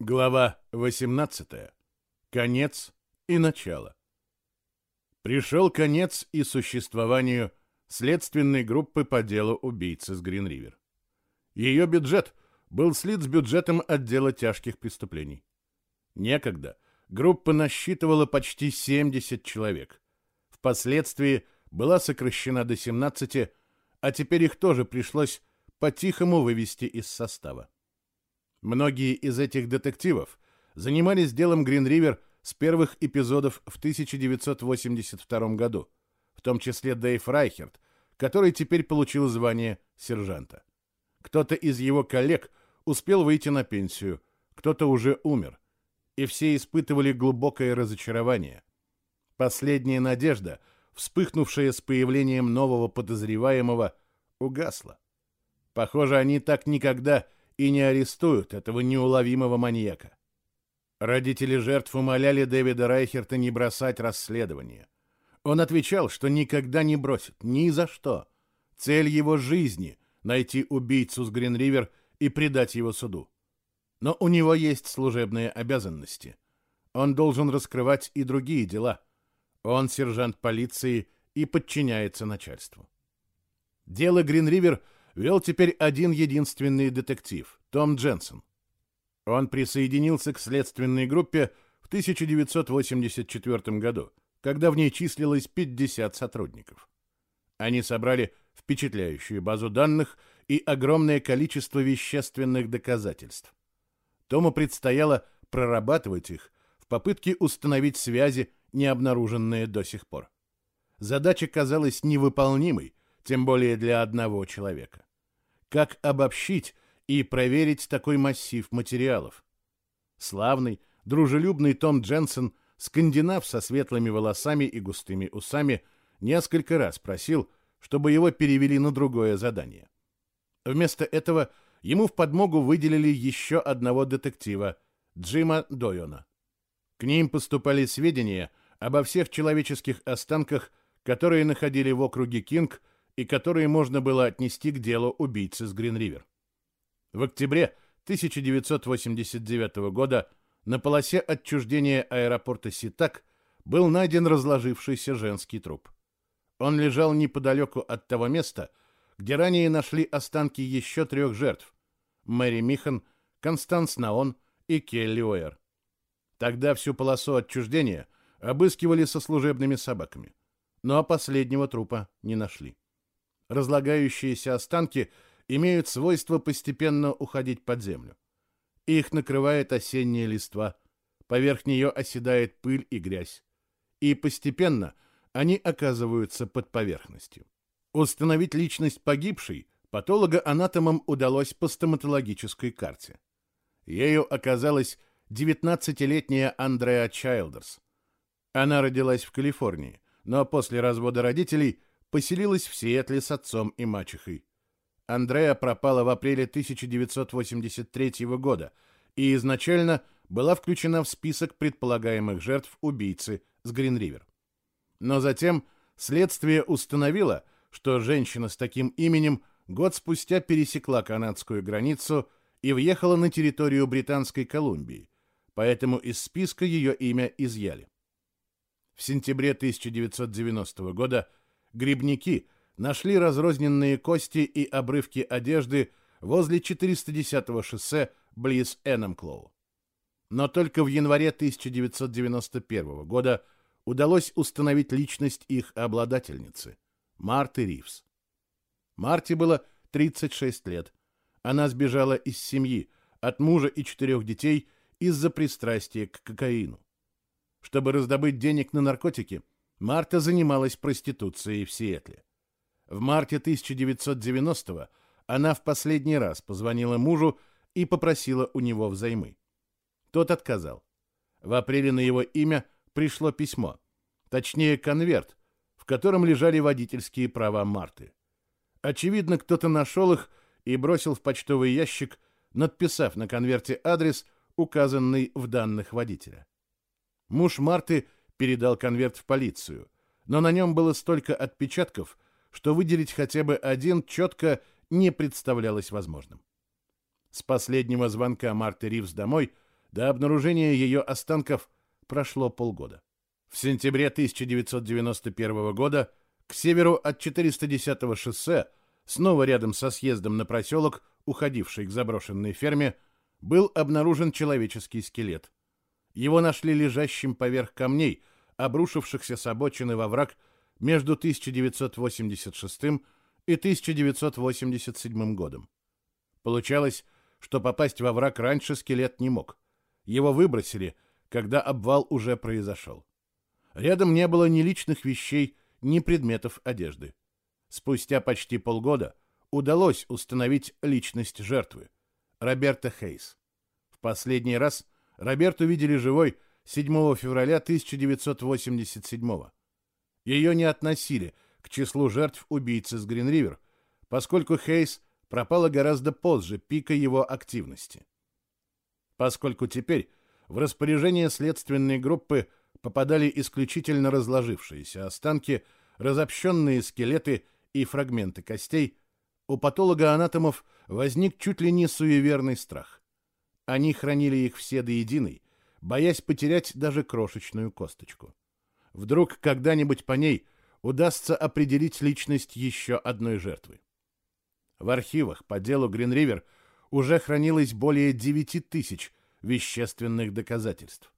Глава 18. Конец и начало. Пришел конец и существованию следственной группы по делу убийцы с Гринривер. Ее бюджет был слит с бюджетом отдела тяжких преступлений. Некогда группа насчитывала почти 70 человек. Впоследствии была сокращена до 17, а теперь их тоже пришлось по-тихому вывести из состава. Многие из этих детективов занимались делом Гринривер с первых эпизодов в 1982 году, в том числе Дэйв Райхерт, который теперь получил звание сержанта. Кто-то из его коллег успел выйти на пенсию, кто-то уже умер, и все испытывали глубокое разочарование. Последняя надежда, вспыхнувшая с появлением нового подозреваемого, угасла. Похоже, они так никогда и не арестуют этого неуловимого маньяка. Родители жертв умоляли Дэвида Райхерта не бросать расследование. Он отвечал, что никогда не бросит, ни за что. Цель его жизни — найти убийцу с Гринривер и предать его суду. Но у него есть служебные обязанности. Он должен раскрывать и другие дела. Он сержант полиции и подчиняется начальству. Дело Гринривер — вел теперь один единственный детектив, Том Дженсен. Он присоединился к следственной группе в 1984 году, когда в ней числилось 50 сотрудников. Они собрали впечатляющую базу данных и огромное количество вещественных доказательств. Тому предстояло прорабатывать их в попытке установить связи, не обнаруженные до сих пор. Задача казалась невыполнимой, тем более для одного человека как обобщить и проверить такой массив материалов. Славный, дружелюбный Том Дженсен, скандинав со светлыми волосами и густыми усами, несколько раз просил, чтобы его перевели на другое задание. Вместо этого ему в подмогу выделили еще одного детектива, Джима Дойона. К ним поступали сведения обо всех человеческих останках, которые находили в округе Кинг и которые можно было отнести к делу убийцы с Гринривер. В октябре 1989 года на полосе отчуждения аэропорта Ситак был найден разложившийся женский труп. Он лежал неподалеку от того места, где ранее нашли останки еще трех жертв – Мэри Михан, Констанс Наон и Келли Уэр. Тогда всю полосу отчуждения обыскивали со служебными собаками, но последнего трупа не нашли разлагающиеся останки имеют свойство постепенно уходить под землю. Их накрывает осенняя листва, поверх нее оседает пыль и грязь, и постепенно они оказываются под поверхностью. Установить личность погибшей патологоанатомам удалось по стоматологической карте. Ею оказалась 19-летняя Андреа Чайлдерс. Она родилась в Калифорнии, но после развода родителей – поселилась в Сиэтле с отцом и мачехой. Андреа пропала в апреле 1983 года и изначально была включена в список предполагаемых жертв убийцы с Гринривер. Но затем следствие установило, что женщина с таким именем год спустя пересекла канадскую границу и въехала на территорию Британской Колумбии, поэтому из списка ее имя изъяли. В сентябре 1990 года Грибники нашли разрозненные кости и обрывки одежды возле 410-го шоссе близ Эннамклоу. Но только в январе 1991 года удалось установить личность их обладательницы – Марты Ривз. Марте было 36 лет. Она сбежала из семьи, от мужа и четырех детей из-за пристрастия к кокаину. Чтобы раздобыть денег на наркотики – Марта занималась проституцией в Сиэтле. В марте 1990-го она в последний раз позвонила мужу и попросила у него взаймы. Тот отказал. В апреле на его имя пришло письмо, точнее конверт, в котором лежали водительские права Марты. Очевидно, кто-то нашел их и бросил в почтовый ящик, надписав на конверте адрес, указанный в данных водителя. Муж Марты – передал конверт в полицию, но на нем было столько отпечатков, что выделить хотя бы один четко не представлялось возможным. С последнего звонка Марты Ривз домой До обнаружения ее останков прошло полгода. В сентябре 1991 года к северу от 410-го шоссе, снова рядом со съездом на проселок, уходивший к заброшенной ферме, был обнаружен человеческий скелет. Его нашли лежащим поверх камней, обрушившихся с обочины во враг между 1986 и 1987 годом. Получалось, что попасть во враг раньше скелет не мог. Его выбросили, когда обвал уже произошел. Рядом не было ни личных вещей, ни предметов одежды. Спустя почти полгода удалось установить личность жертвы – Роберта Хейс. В последний раз Роберту видели живой 7 февраля 1987 Ее не относили к числу жертв убийцы с Гринривер, поскольку Хейс пропала гораздо позже пика его активности. Поскольку теперь в распоряжение следственной группы попадали исключительно разложившиеся останки, разобщенные скелеты и фрагменты костей, у патолога-анатомов возник чуть ли не суеверный страх. Они хранили их все до единой, боясь потерять даже крошечную косточку. Вдруг когда-нибудь по ней удастся определить личность еще одной жертвы. В архивах по делу Гринривер уже хранилось более 9 тысяч вещественных доказательств.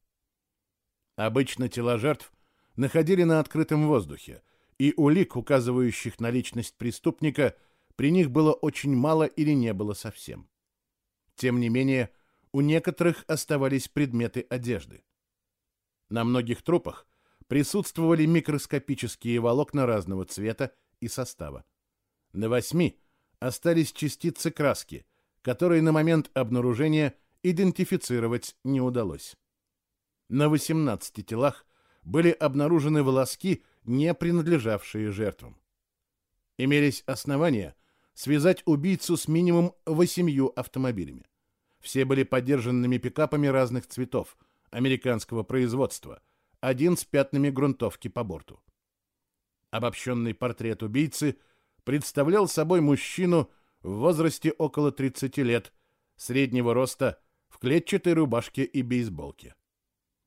Обычно тела жертв находили на открытом воздухе, и улик, указывающих на личность преступника, при них было очень мало или не было совсем. Тем не менее, у некоторых оставались предметы одежды. На многих трупах присутствовали микроскопические волокна разного цвета и состава. На восьми остались частицы краски, которые на момент обнаружения идентифицировать не удалось. На 18 телах были обнаружены волоски, не принадлежавшие жертвам. Имелись основания связать убийцу с минимум восемью автомобилями. Все были подержанными пикапами разных цветов, американского производства, один с пятнами грунтовки по борту. Обобщенный портрет убийцы представлял собой мужчину в возрасте около 30 лет, среднего роста, в клетчатой рубашке и бейсболке.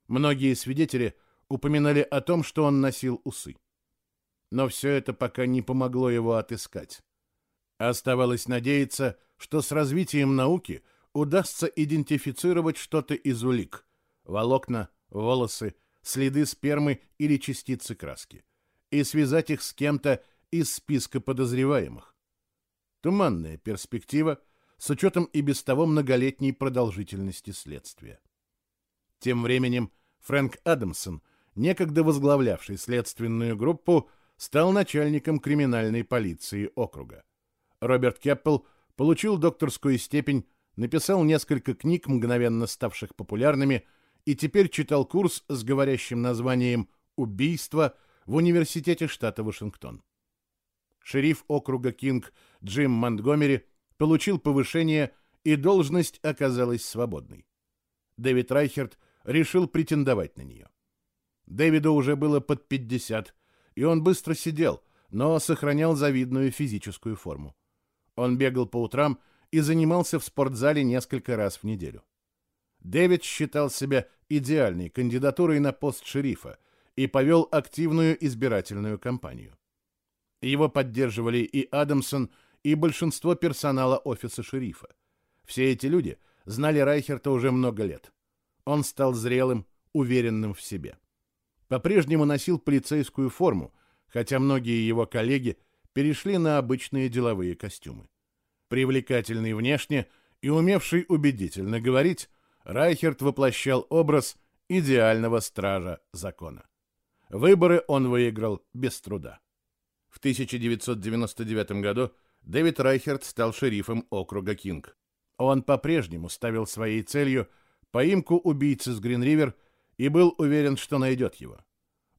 Многие свидетели упоминали о том, что он носил усы. Но все это пока не помогло его отыскать. Оставалось надеяться, что с развитием науки удастся идентифицировать что-то из улик – волокна, волосы, следы спермы или частицы краски – и связать их с кем-то из списка подозреваемых. Туманная перспектива с учетом и без того многолетней продолжительности следствия. Тем временем Фрэнк Адамсон, некогда возглавлявший следственную группу, стал начальником криминальной полиции округа. Роберт Кеппел получил докторскую степень, написал несколько книг, мгновенно ставших популярными, и теперь читал курс с говорящим названием «Убийство» в Университете штата Вашингтон. Шериф округа Кинг Джим Монтгомери получил повышение, и должность оказалась свободной. Дэвид Райхерт решил претендовать на нее. Дэвиду уже было под 50, и он быстро сидел, но сохранял завидную физическую форму. Он бегал по утрам занимался в спортзале несколько раз в неделю. Дэвид считал себя идеальной кандидатурой на пост шерифа и повел активную избирательную кампанию. Его поддерживали и Адамсон, и большинство персонала офиса шерифа. Все эти люди знали Райхерта уже много лет. Он стал зрелым, уверенным в себе. По-прежнему носил полицейскую форму, хотя многие его коллеги перешли на обычные деловые костюмы. Привлекательный внешне и умевший убедительно говорить, Райхерт воплощал образ идеального стража закона. Выборы он выиграл без труда. В 1999 году Дэвид Райхерт стал шерифом округа Кинг. Он по-прежнему ставил своей целью – поимку убийцы с Гринривер и был уверен, что найдет его.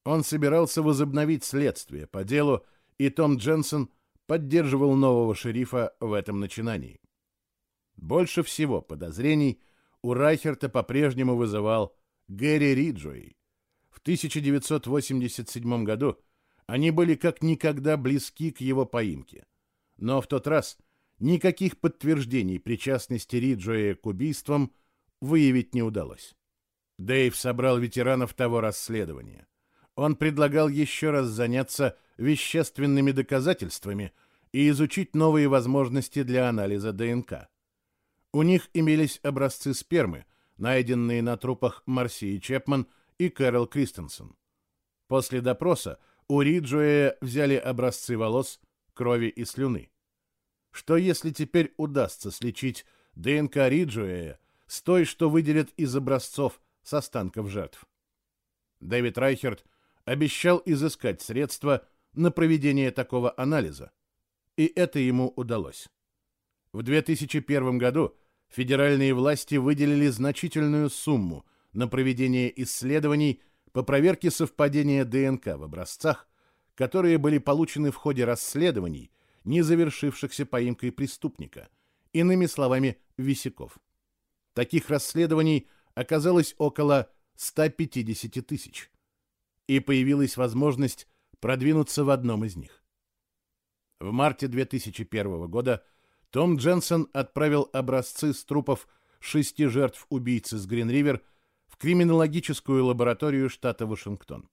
Он собирался возобновить следствие по делу, и Том Дженсон поддерживал нового шерифа в этом начинании. Больше всего подозрений у Райхерта по-прежнему вызывал Гэри Риджуэй. В 1987 году они были как никогда близки к его поимке. Но в тот раз никаких подтверждений причастности Риджуэя к убийствам выявить не удалось. Дэйв собрал ветеранов того расследования. Он предлагал еще раз заняться вещественными доказательствами и изучить новые возможности для анализа ДНК. У них имелись образцы спермы, найденные на трупах Марсии Чепман и Кэрол Кристенсен. После допроса у Риджуэя взяли образцы волос, крови и слюны. Что если теперь удастся сличить ДНК Риджуэя с той, что выделят из образцов с останков жертв? Дэвид Райхерт обещал изыскать средства на проведение такого анализа, и это ему удалось. В 2001 году федеральные власти выделили значительную сумму на проведение исследований по проверке совпадения ДНК в образцах, которые были получены в ходе расследований, не завершившихся поимкой преступника, иными словами, висяков. Таких расследований оказалось около 150 тысяч, и появилась возможность продвинуться в одном из них. В марте 2001 года том Дженсен отправил образцы с трупов шести жертв убийцы с Грин-Ривер в криминологическую лабораторию штата Вашингтон.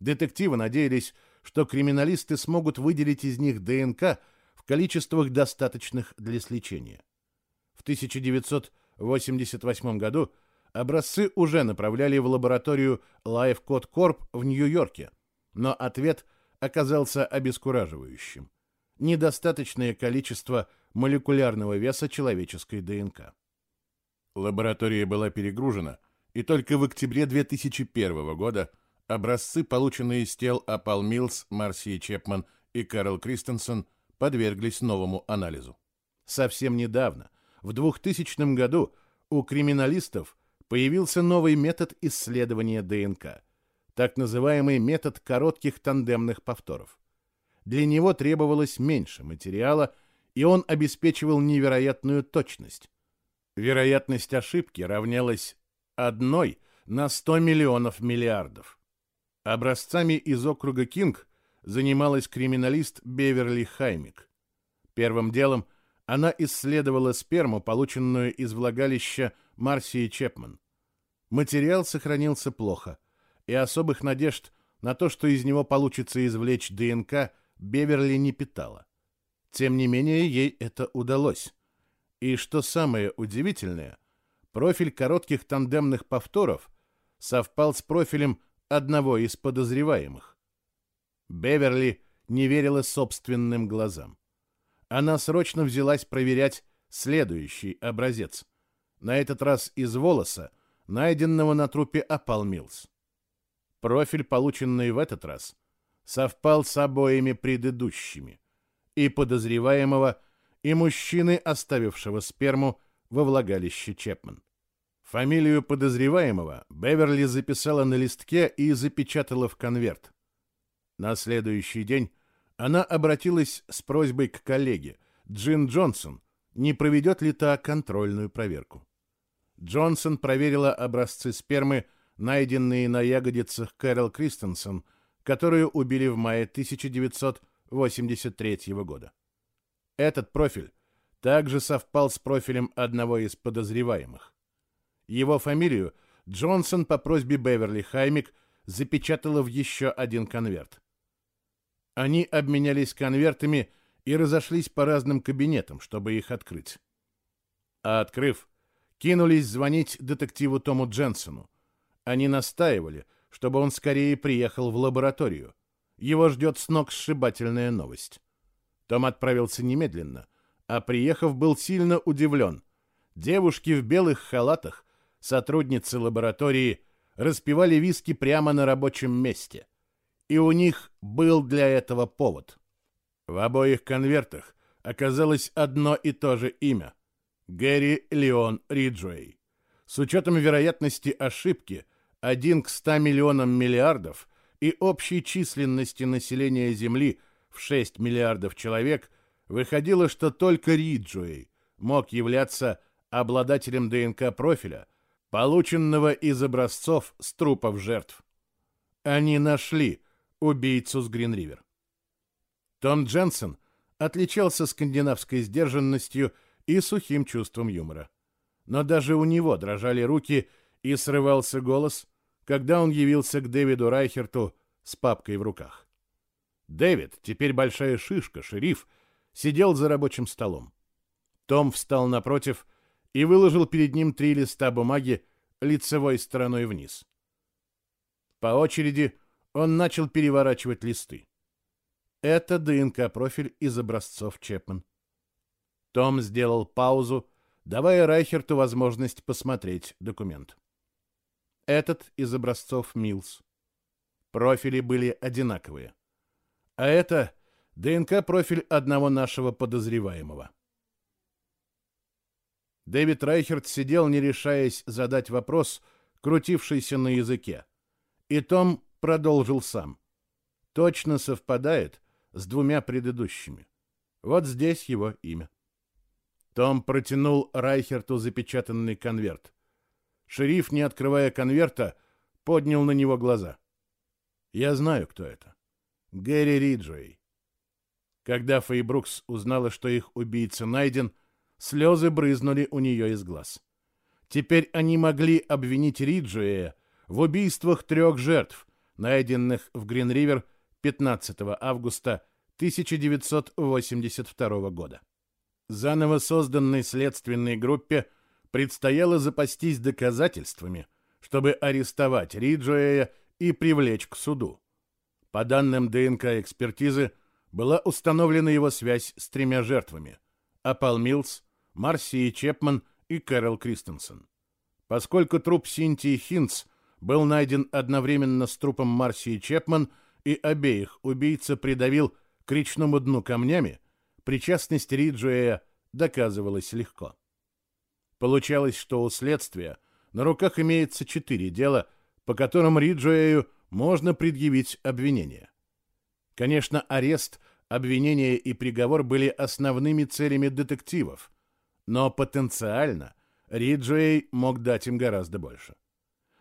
Детективы надеялись, что криминалисты смогут выделить из них ДНК в количествах достаточных для сличения. В 1988 году образцы уже направляли в лабораторию Life Code Corp в Нью-Йорке, но ответ оказался обескураживающим. Недостаточное количество молекулярного веса человеческой ДНК. Лаборатория была перегружена, и только в октябре 2001 года образцы, полученные из тел Апал Милс, Марсии Чепман и Кэрол Кристенсен, подверглись новому анализу. Совсем недавно, в 2000 году, у криминалистов появился новый метод исследования ДНК, так называемый метод коротких тандемных повторов. Для него требовалось меньше материала, и он обеспечивал невероятную точность. Вероятность ошибки равнялась одной на 100 миллионов миллиардов. Образцами из округа Кинг занималась криминалист Беверли Хаймик. Первым делом она исследовала сперму, полученную из влагалища Марсии Чепман. Материал сохранился плохо, и особых надежд на то, что из него получится извлечь ДНК, Беверли не питала. Тем не менее, ей это удалось. И что самое удивительное, профиль коротких тандемных повторов совпал с профилем одного из подозреваемых. Беверли не верила собственным глазам. Она срочно взялась проверять следующий образец. На этот раз из волоса, найденного на трупе Апал Милс. Профиль, полученный в этот раз, совпал с обоими предыдущими, и подозреваемого, и мужчины, оставившего сперму во влагалище Чепман. Фамилию подозреваемого Беверли записала на листке и запечатала в конверт. На следующий день она обратилась с просьбой к коллеге, Джин Джонсон, не проведет ли та контрольную проверку. Джонсон проверила образцы спермы, найденные на ягодицах Кэрол Кристенсен, которую убили в мае 1983 года. Этот профиль также совпал с профилем одного из подозреваемых. Его фамилию Джонсон по просьбе Беверли Хаймик запечатала в еще один конверт. Они обменялись конвертами и разошлись по разным кабинетам, чтобы их открыть. А открыв, кинулись звонить детективу Тому Дженсону. Они настаивали, чтобы он скорее приехал в лабораторию. Его ждет сногсшибательная новость. Том отправился немедленно, а приехав, был сильно удивлен. Девушки в белых халатах, сотрудницы лаборатории, распивали виски прямо на рабочем месте. И у них был для этого повод. В обоих конвертах оказалось одно и то же имя — Гэри Леон Риджуэй. С учетом вероятности ошибки 1 к 100 миллионам миллиардов и общей численности населения Земли в 6 миллиардов человек, выходило, что только Риджуэй мог являться обладателем ДНК-профиля, полученного из образцов с трупов жертв. Они нашли убийцу с Гринривер. Том Дженсен отличался скандинавской сдержанностью и сухим чувством юмора. но даже у него дрожали руки и срывался голос, когда он явился к Дэвиду Райхерту с папкой в руках. Дэвид, теперь большая шишка, шериф, сидел за рабочим столом. Том встал напротив и выложил перед ним три листа бумаги лицевой стороной вниз. По очереди он начал переворачивать листы. Это ДНК-профиль из образцов Чепман. Том сделал паузу, давая Райхерту возможность посмотреть документ. Этот из образцов Милс. Профили были одинаковые. А это ДНК-профиль одного нашего подозреваемого. Дэвид Райхерт сидел, не решаясь задать вопрос, крутившийся на языке. И Том продолжил сам. Точно совпадает с двумя предыдущими. Вот здесь его имя. Том протянул Райхерту запечатанный конверт. Шериф, не открывая конверта, поднял на него глаза. «Я знаю, кто это. Гэри Риджуэй». Когда Фейбрукс узнала, что их убийца найден, слезы брызнули у нее из глаз. Теперь они могли обвинить Риджуэя в убийствах трех жертв, найденных в Грин-Ривер 15 августа 1982 года. Заново созданной следственной группе предстояло запастись доказательствами, чтобы арестовать Риджуэя и привлечь к суду. По данным ДНК-экспертизы, была установлена его связь с тремя жертвами – Апал Милс, Марсии Чепман и Кэрол Кристенсен. Поскольку труп Синтии Хинц был найден одновременно с трупом Марсии Чепман и обеих убийца придавил к речному дну камнями, причастность Риджуэя доказывалась легко. Получалось, что у следствия на руках имеется четыре дела, по которым Риджуэю можно предъявить обвинение. Конечно, арест, обвинение и приговор были основными целями детективов, но потенциально Риджуэй мог дать им гораздо больше.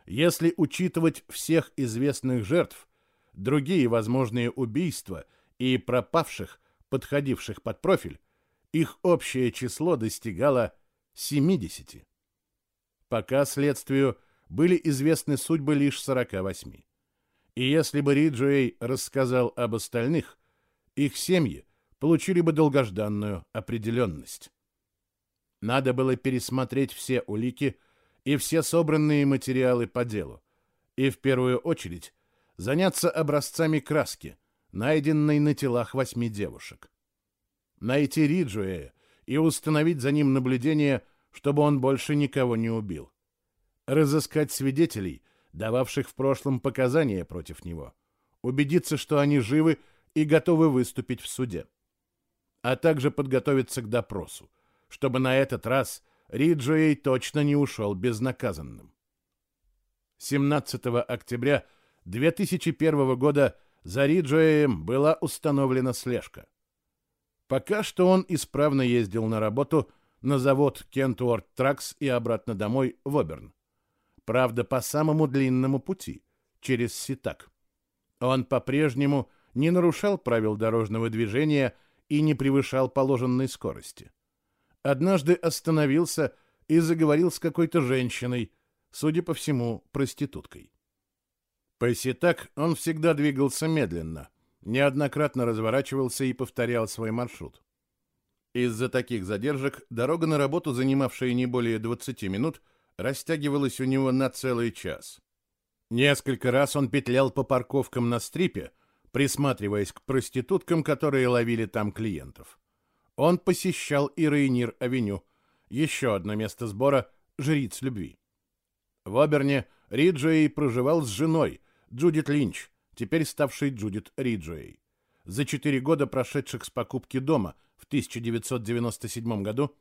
Если учитывать всех известных жертв, другие возможные убийства и пропавших, подходивших под профиль, их общее число достигало 70. Пока следствию были известны судьбы лишь 48. И если бы Риджуэй рассказал об остальных, их семьи получили бы долгожданную определенность. Надо было пересмотреть все улики, и все собранные материалы по делу, и в первую очередь заняться образцами краски, найденной на телах восьми девушек. Найти Риджуэя и установить за ним наблюдение, чтобы он больше никого не убил. Разыскать свидетелей, дававших в прошлом показания против него. Убедиться, что они живы и готовы выступить в суде. А также подготовиться к допросу, чтобы на этот раз Риджуэй точно не ушел безнаказанным. 17 октября 2001 года за Риджуэем была установлена слежка. Пока что он исправно ездил на работу на завод Кентуорт Тракс и обратно домой в Оберн. Правда, по самому длинному пути, через Ситак. Он по-прежнему не нарушал правил дорожного движения и не превышал положенной скорости однажды остановился и заговорил с какой-то женщиной, судя по всему, проституткой. Пойси так, он всегда двигался медленно, неоднократно разворачивался и повторял свой маршрут. Из-за таких задержек дорога на работу, занимавшая не более 20 минут, растягивалась у него на целый час. Несколько раз он петлял по парковкам на стрипе, присматриваясь к проституткам, которые ловили там клиентов он посещал и Рейнир-авеню, еще одно место сбора жриц любви. В Оберне Риджуэй проживал с женой, Джудит Линч, теперь ставшей Джудит Риджуэй. За четыре года, прошедших с покупки дома в 1997 году,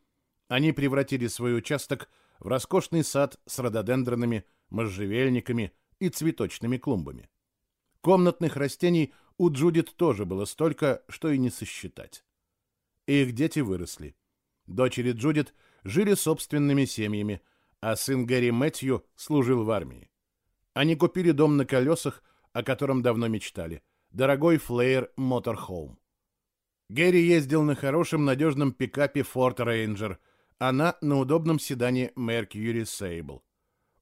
они превратили свой участок в роскошный сад с рододендронами, можжевельниками и цветочными клумбами. Комнатных растений у Джудит тоже было столько, что и не сосчитать их дети выросли. Дочери Джудит жили собственными семьями, а сын Гэри Мэтью служил в армии. Они купили дом на колесах, о котором давно мечтали. Дорогой Флеер Моторхоум. Гэри ездил на хорошем надежном пикапе Ford Ranger, она на удобном седане Mercury Sable.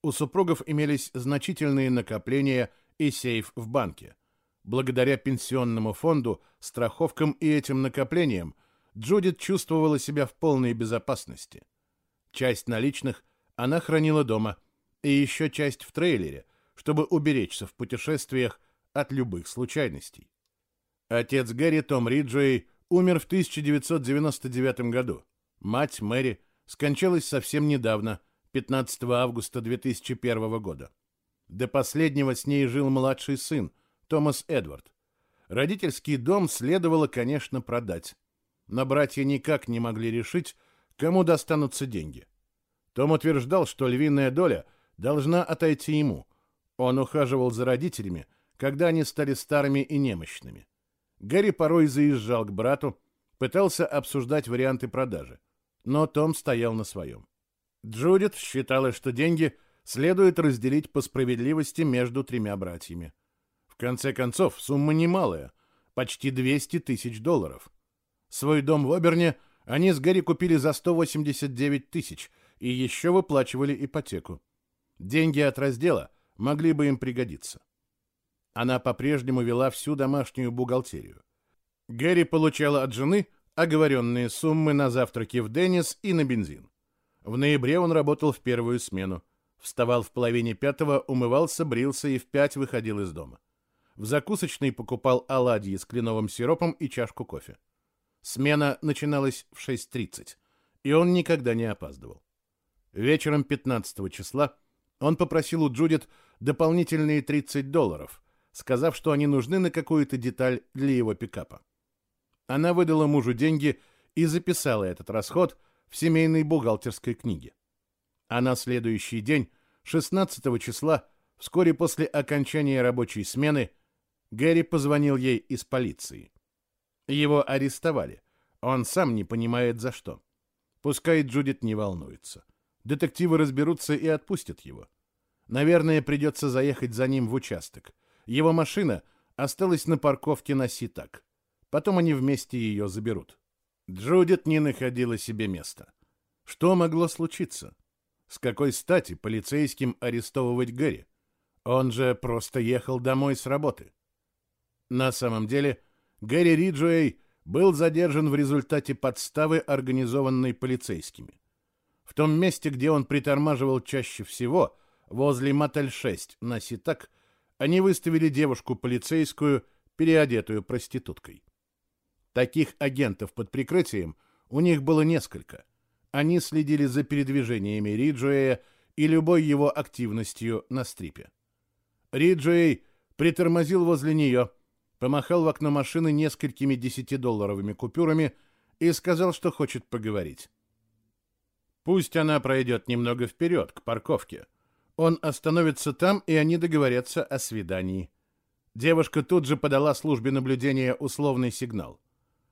У супругов имелись значительные накопления и сейф в банке. Благодаря пенсионному фонду, страховкам и этим накоплениям Джудит чувствовала себя в полной безопасности. Часть наличных она хранила дома, и еще часть в трейлере, чтобы уберечься в путешествиях от любых случайностей. Отец Гэри, Том Риджей, умер в 1999 году. Мать Мэри скончалась совсем недавно, 15 августа 2001 года. До последнего с ней жил младший сын, Томас Эдвард. Родительский дом следовало, конечно, продать. Но братья никак не могли решить, кому достанутся деньги. Том утверждал, что львиная доля должна отойти ему. Он ухаживал за родителями, когда они стали старыми и немощными. Гарри порой заезжал к брату, пытался обсуждать варианты продажи, но Том стоял на своем. Джудит считала, что деньги следует разделить по справедливости между тремя братьями. В конце концов, сумма немалая, почти 200 тысяч долларов. Свой дом в Оберне они с Гарри купили за 189 тысяч и еще выплачивали ипотеку. Деньги от раздела могли бы им пригодиться. Она по-прежнему вела всю домашнюю бухгалтерию. Гэри получала от жены оговоренные суммы на завтраки в Деннис и на бензин. В ноябре он работал в первую смену. Вставал в половине пятого, умывался, брился и в пять выходил из дома. В закусочной покупал оладьи с кленовым сиропом и чашку кофе. Смена начиналась в 6.30, и он никогда не опаздывал. Вечером 15 числа он попросил у Джудит дополнительные 30 долларов, сказав, что они нужны на какую-то деталь для его пикапа. Она выдала мужу деньги и записала этот расход в семейной бухгалтерской книге. А на следующий день, 16 числа, вскоре после окончания рабочей смены, Гэри позвонил ей из полиции. Его арестовали. Он сам не понимает за что. Пускай Джудит не волнуется. Детективы разберутся и отпустят его. Наверное, придется заехать за ним в участок. Его машина осталась на парковке на Ситак. Потом они вместе ее заберут. Джудит не находила себе места. Что могло случиться? С какой стати полицейским арестовывать Гэри? Он же просто ехал домой с работы. На самом деле, Гэри Риджуэй был задержан в результате подставы, организованной полицейскими. В том месте, где он притормаживал чаще всего, возле Мотель-6 на Ситак, они выставили девушку полицейскую, переодетую проституткой. Таких агентов под прикрытием у них было несколько. Они следили за передвижениями Риджуэя и любой его активностью на стрипе. Риджуэй притормозил возле нее, помахал в окно машины несколькими десятидолларовыми купюрами и сказал, что хочет поговорить. Пусть она пройдет немного вперед, к парковке. Он остановится там, и они договорятся о свидании. Девушка тут же подала службе наблюдения условный сигнал.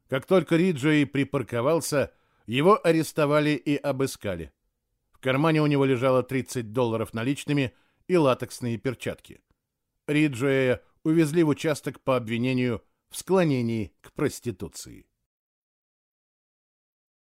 Как только Риджей припарковался, его арестовали и обыскали. В кармане у него лежало 30 долларов наличными и латексные перчатки. Риджея увезли в участок по обвинению в склонении к проституции.